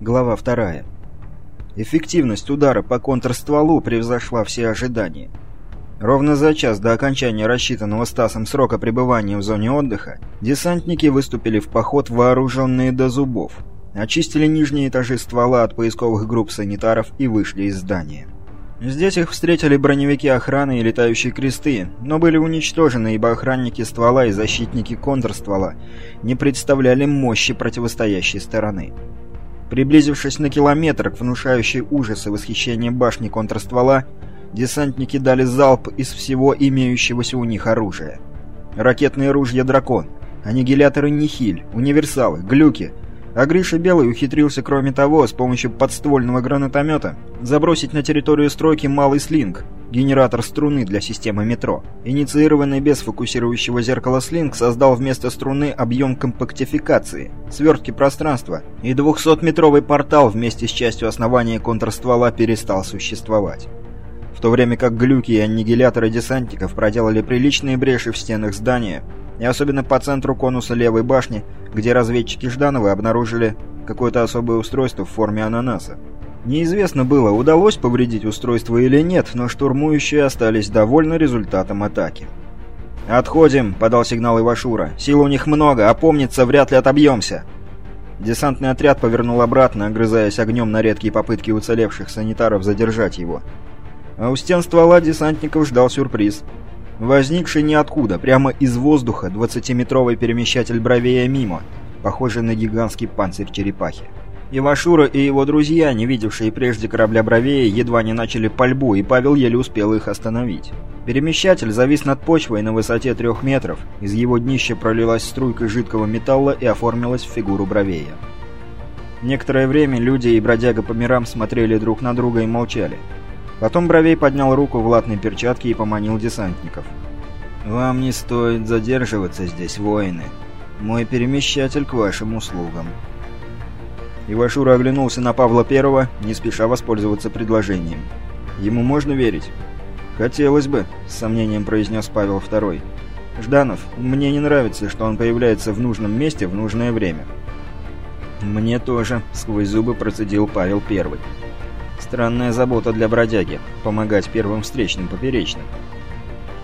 Глава вторая. Эффективность удара по контрстволу превзошла все ожидания. Ровно за час до окончания рассчитанного Стасом срока пребывания в зоне отдыха десантники выступили в поход вооруженные до зубов, очистили нижние этажи ствола от поисковых групп санитаров и вышли из здания. Здесь их встретили броневики охраны и летающие кресты, но были уничтожены, ибо охранники ствола и защитники контрствола не представляли мощи противостоящей стороны. Приблизившись на километр к внушающей ужас и восхищение башни контрствола, десантники дали залп из всего имеющегося у них оружия. Ракетные ружья «Дракон», аннигиляторы «Нихиль», универсалы, глюки. А Гриша Белый ухитрился, кроме того, с помощью подствольного гранатомета забросить на территорию стройки малый слинг, генератор струны для системы метро. Инициированный без фокусирующего зеркала слинг создал вместо струны объем компактификации, свертки пространства, и 200-метровый портал вместе с частью основания контрствола перестал существовать. В то время как глюки и аннигиляторы десантников проделали приличные бреши в стенах здания, и особенно по центру конуса левой башни, где разведчики Жданова обнаружили какое-то особое устройство в форме ананаса. Неизвестно было, удалось повредить устройство или нет, но штурмующие остались довольны результатом атаки. «Отходим», — подал сигнал Ивашура. «Сил у них много, опомниться вряд ли отобьемся». Десантный отряд повернул обратно, огрызаясь огнем на редкие попытки уцелевших санитаров задержать его. А у стен ствола десантников ждал сюрприз. Возникший ниоткуда, прямо из воздуха, 20-метровый перемещатель бровея мимо, похожий на гигантский панцирь черепахи. Ивашура и его друзья, не видевшие прежде корабля Бровея, едва не начали пальбу, и Павел еле успел их остановить. Перемещатель завис над почвой на высоте трех метров, из его днища пролилась струйка жидкого металла и оформилась в фигуру Бровея. Некоторое время люди и бродяга по мирам смотрели друг на друга и молчали. Потом Бровей поднял руку в латной перчатке и поманил десантников. «Вам не стоит задерживаться здесь, воины. Мой перемещатель к вашим услугам». Ивашура оглянулся на Павла Первого, не спеша воспользоваться предложением. «Ему можно верить?» «Хотелось бы», — с сомнением произнес Павел Второй. «Жданов, мне не нравится, что он появляется в нужном месте в нужное время». «Мне тоже», — сквозь зубы процедил Павел Первый. «Странная забота для бродяги — помогать первым встречным поперечным».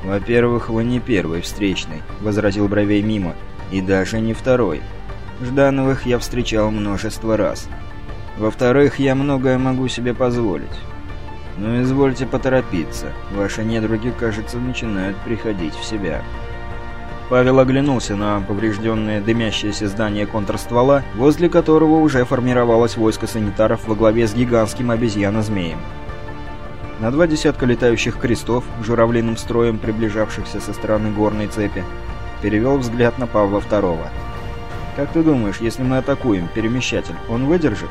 «Во-первых, вы не первый встречный», — возразил Бровей мимо, — «и даже не второй». Ждановых я встречал множество раз. Во-вторых, я многое могу себе позволить. Но извольте поторопиться. Ваши недруги, кажется, начинают приходить в себя. Павел оглянулся на поврежденное дымящееся здание контрствола, возле которого уже формировалось войско санитаров во главе с гигантским обезьяно-змеем. На два десятка летающих крестов, журавлиным строем приближавшихся со стороны горной цепи, перевел взгляд на Павла Второго. Как ты думаешь, если мы атакуем перемещатель, он выдержит?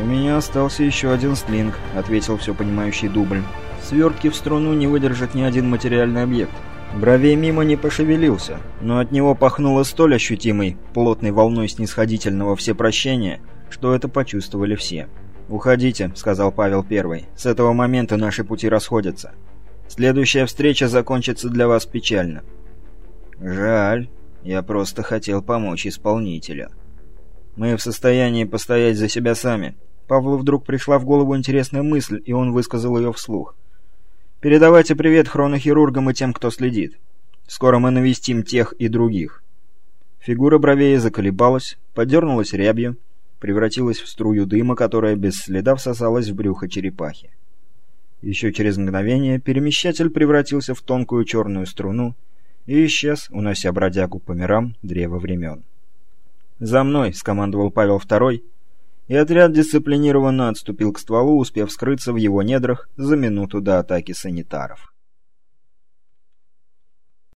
«У меня остался еще один слинг», — ответил все понимающий дубль. «Свертки в струну не выдержит ни один материальный объект». Бровей мимо не пошевелился, но от него пахнуло столь ощутимой, плотной волной снисходительного всепрощения, что это почувствовали все. «Уходите», — сказал Павел Первый. «С этого момента наши пути расходятся. Следующая встреча закончится для вас печально». «Жаль», я просто хотел помочь исполнителю. Мы в состоянии постоять за себя сами. Павлу вдруг пришла в голову интересная мысль, и он высказал ее вслух. Передавайте привет хронохирургам и тем, кто следит. Скоро мы навестим тех и других. Фигура бровей заколебалась, подернулась рябью, превратилась в струю дыма, которая без следа всосалась в брюхо черепахи. Еще через мгновение перемещатель превратился в тонкую черную струну, и исчез, унося бродягу по мирам древа времен. «За мной!» — скомандовал Павел Второй, и отряд дисциплинированно отступил к стволу, успев скрыться в его недрах за минуту до атаки санитаров.